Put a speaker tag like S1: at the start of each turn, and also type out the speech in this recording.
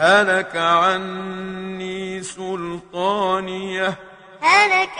S1: هلك عني سلطانية.
S2: هلك